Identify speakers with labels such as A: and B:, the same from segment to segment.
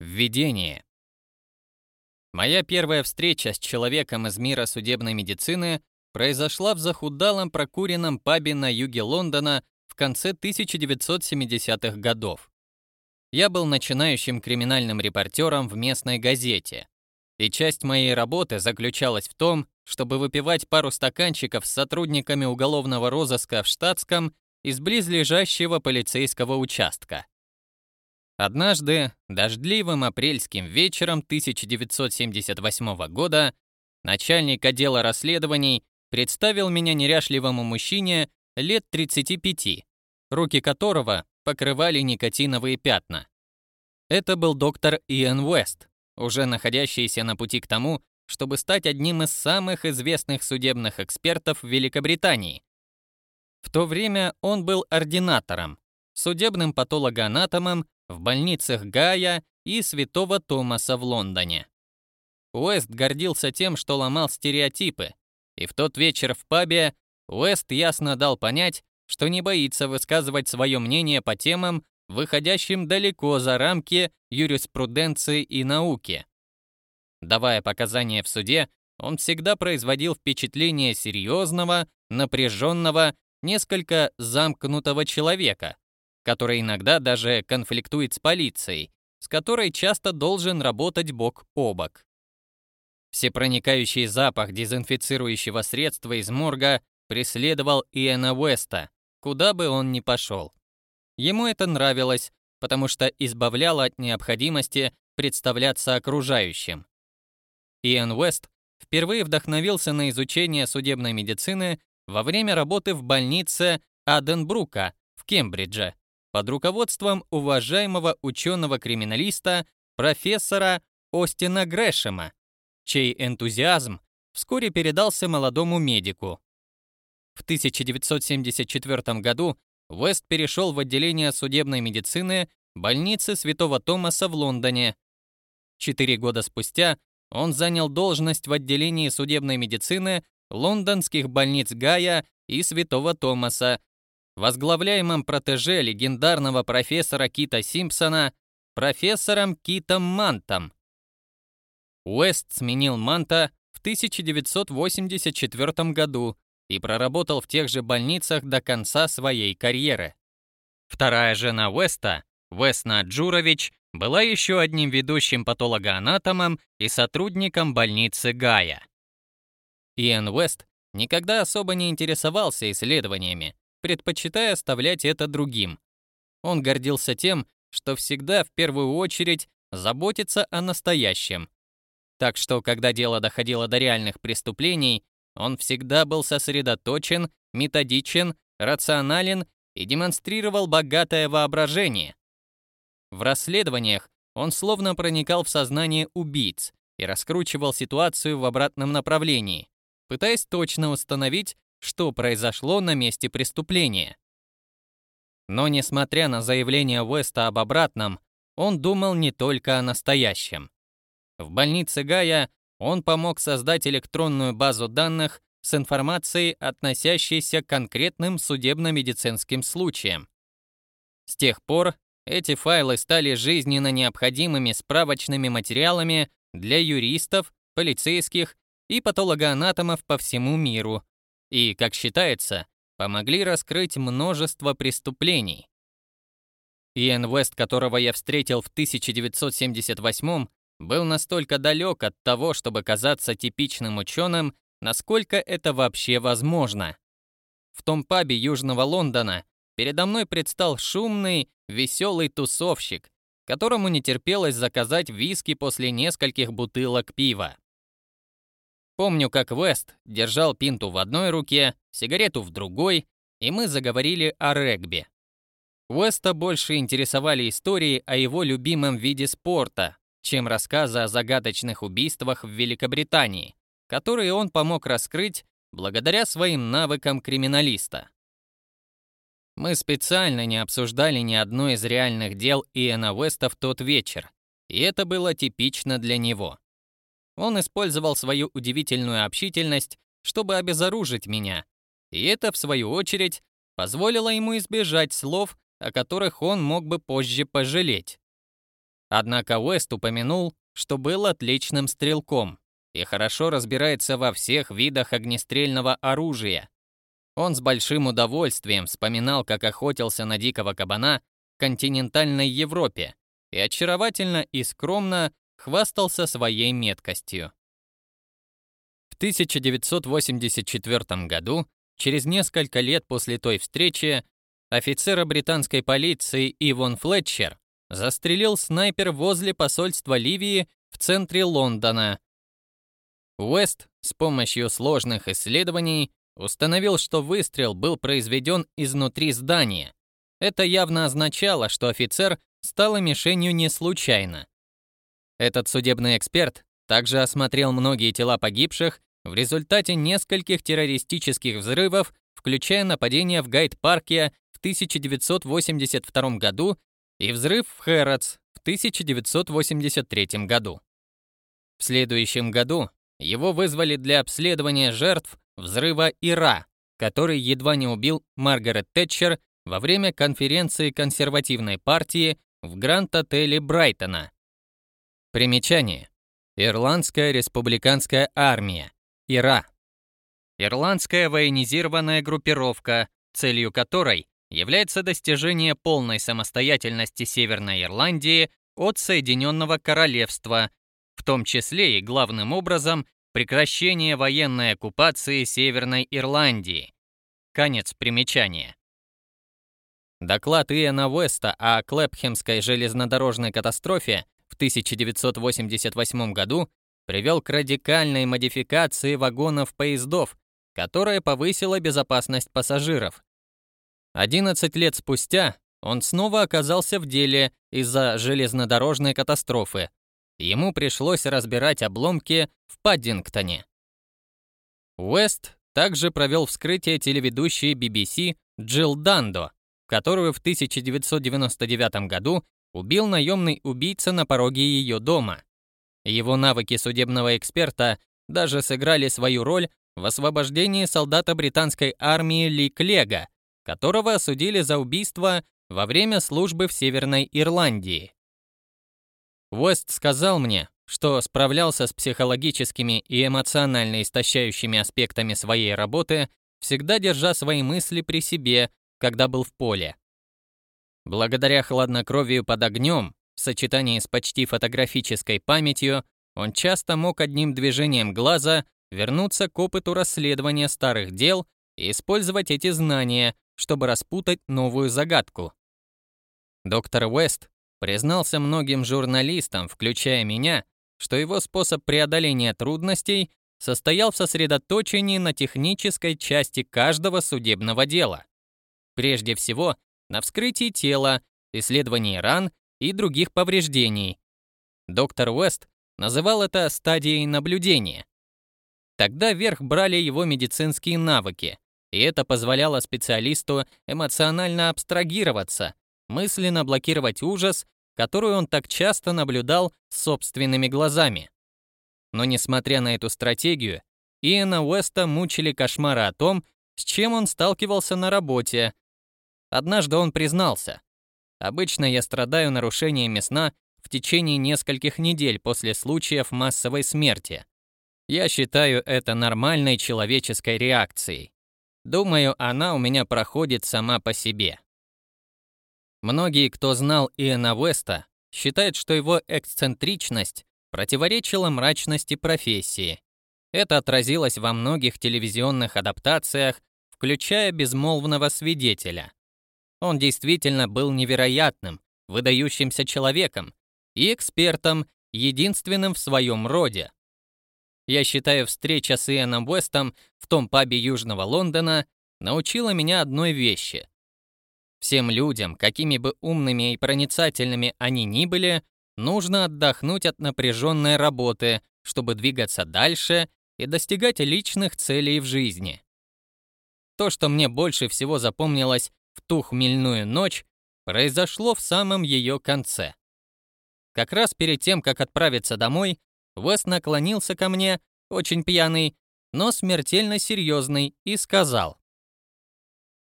A: Введение. Моя первая встреча с человеком из мира судебной медицины произошла в захудалом прокуренном пабе на юге Лондона в конце 1970-х годов. Я был начинающим криминальным репортером в местной газете, и часть моей работы заключалась в том, чтобы выпивать пару стаканчиков с сотрудниками уголовного розыска в штатском из близлежащего полицейского участка. Однажды, дождливым апрельским вечером 1978 года, начальник отдела расследований представил меня неряшливому мужчине лет 35, руки которого покрывали никотиновые пятна. Это был доктор Иэн Уэст, уже находящийся на пути к тому, чтобы стать одним из самых известных судебных экспертов Великобритании. В то время он был ординатором, судебным патологоанатомом в больницах Гая и Святого Томаса в Лондоне. Уэст гордился тем, что ломал стереотипы, и в тот вечер в пабе Уэст ясно дал понять, что не боится высказывать свое мнение по темам, выходящим далеко за рамки юриспруденции и науки. Давая показания в суде, он всегда производил впечатление серьезного, напряженного, несколько замкнутого человека, который иногда даже конфликтует с полицией, с которой часто должен работать бок о бок. Всепроникающий запах дезинфицирующего средства из морга преследовал Иэна Уэста, куда бы он ни пошел. Ему это нравилось, потому что избавляло от необходимости представляться окружающим. Иэн Уэст впервые вдохновился на изучение судебной медицины во время работы в больнице Аденбрука в Кембридже под руководством уважаемого ученого-криминалиста профессора Остина Грэшема, чей энтузиазм вскоре передался молодому медику. В 1974 году Уэст перешел в отделение судебной медицины больницы Святого Томаса в Лондоне. Четыре года спустя он занял должность в отделении судебной медицины лондонских больниц Гая и Святого Томаса возглавляемом протеже легендарного профессора Кита Симпсона, профессором Китом Мантом. Уэст сменил Манта в 1984 году и проработал в тех же больницах до конца своей карьеры. Вторая жена Уэста, Весна Джурович, была еще одним ведущим патологоанатомом и сотрудником больницы Гая. Иэн Уэст никогда особо не интересовался исследованиями, предпочитая оставлять это другим. Он гордился тем, что всегда в первую очередь заботится о настоящем. Так что, когда дело доходило до реальных преступлений, он всегда был сосредоточен, методичен, рационален и демонстрировал богатое воображение. В расследованиях он словно проникал в сознание убийц и раскручивал ситуацию в обратном направлении, пытаясь точно установить, что произошло на месте преступления. Но несмотря на заявление Уэста об обратном, он думал не только о настоящем. В больнице Гая он помог создать электронную базу данных с информацией, относящейся к конкретным судебно-медицинским случаям. С тех пор эти файлы стали жизненно необходимыми справочными материалами для юристов, полицейских и патологоанатомов по всему миру, и, как считается, помогли раскрыть множество преступлений. Иэн Вест, которого я встретил в 1978 был настолько далек от того, чтобы казаться типичным ученым, насколько это вообще возможно. В том пабе Южного Лондона передо мной предстал шумный, веселый тусовщик, которому не терпелось заказать виски после нескольких бутылок пива. Помню, как Вест держал пинту в одной руке, сигарету в другой, и мы заговорили о регби. Уэста больше интересовали истории о его любимом виде спорта, чем рассказы о загадочных убийствах в Великобритании, которые он помог раскрыть благодаря своим навыкам криминалиста. Мы специально не обсуждали ни одно из реальных дел Иэна Уэста в тот вечер, и это было типично для него. Он использовал свою удивительную общительность, чтобы обезоружить меня, и это, в свою очередь, позволило ему избежать слов, о которых он мог бы позже пожалеть. Однако Уэст упомянул, что был отличным стрелком и хорошо разбирается во всех видах огнестрельного оружия. Он с большим удовольствием вспоминал, как охотился на дикого кабана в континентальной Европе и очаровательно и скромно хвастался своей меткостью. В 1984 году, через несколько лет после той встречи, офицера британской полиции Ивон Флетчер застрелил снайпер возле посольства Ливии в центре Лондона. Уэст с помощью сложных исследований установил, что выстрел был произведен изнутри здания. Это явно означало, что офицер стал мишенью не случайно. Этот судебный эксперт также осмотрел многие тела погибших в результате нескольких террористических взрывов, включая нападение в Гайд-парке в 1982 году и взрыв в Хэротс в 1983 году. В следующем году его вызвали для обследования жертв взрыва Ира, который едва не убил Маргарет Тэтчер во время конференции консервативной партии в Гранд-отеле Брайтона. Примечание. Ирландская республиканская армия. ИРА. Ирландская военизированная группировка, целью которой является достижение полной самостоятельности Северной Ирландии от Соединенного Королевства, в том числе и главным образом прекращение военной оккупации Северной Ирландии. Конец примечания. Доклад Иэна Уэста о Клэпхемской железнодорожной катастрофе 1988 году привел к радикальной модификации вагонов поездов, которая повысила безопасность пассажиров. 11 лет спустя он снова оказался в деле из-за железнодорожной катастрофы. Ему пришлось разбирать обломки в Паддингтоне. Уэст также провел вскрытие телеведущей BBC Джилл Дандо, которую в 1999 году убил наемный убийца на пороге ее дома. Его навыки судебного эксперта даже сыграли свою роль в освобождении солдата британской армии Ли Клега, которого осудили за убийство во время службы в Северной Ирландии. Уэст сказал мне, что справлялся с психологическими и эмоционально истощающими аспектами своей работы, всегда держа свои мысли при себе, когда был в поле. Благодаря хладнокровию под огнем, в сочетании с почти фотографической памятью, он часто мог одним движением глаза вернуться к опыту расследования старых дел и использовать эти знания, чтобы распутать новую загадку. Доктор Уэст признался многим журналистам, включая меня, что его способ преодоления трудностей состоял в сосредоточении на технической части каждого судебного дела. Прежде всего, на вскрытии тела, исследовании ран и других повреждений. Доктор Уэст называл это стадией наблюдения. Тогда вверх брали его медицинские навыки, и это позволяло специалисту эмоционально абстрагироваться, мысленно блокировать ужас, который он так часто наблюдал собственными глазами. Но несмотря на эту стратегию, Иэна Уэста мучили кошмары о том, с чем он сталкивался на работе, Однажды он признался. «Обычно я страдаю нарушениями сна в течение нескольких недель после случаев массовой смерти. Я считаю это нормальной человеческой реакцией. Думаю, она у меня проходит сама по себе». Многие, кто знал Иэна Веста, считают, что его эксцентричность противоречила мрачности профессии. Это отразилось во многих телевизионных адаптациях, включая «Безмолвного свидетеля». Он действительно был невероятным, выдающимся человеком и экспертом, единственным в своем роде. Я считаю, встреча с Иэном Уэстом в том пабе Южного Лондона научила меня одной вещи. Всем людям, какими бы умными и проницательными они ни были, нужно отдохнуть от напряженной работы, чтобы двигаться дальше и достигать личных целей в жизни. То, что мне больше всего запомнилось в ту хмельную ночь произошло в самом ее конце. Как раз перед тем, как отправиться домой, Вес наклонился ко мне, очень пьяный, но смертельно серьезный, и сказал.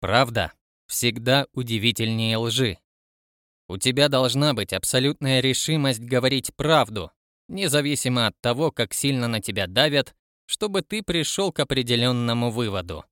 A: «Правда всегда удивительнее лжи. У тебя должна быть абсолютная решимость говорить правду, независимо от того, как сильно на тебя давят, чтобы ты пришел к определенному выводу.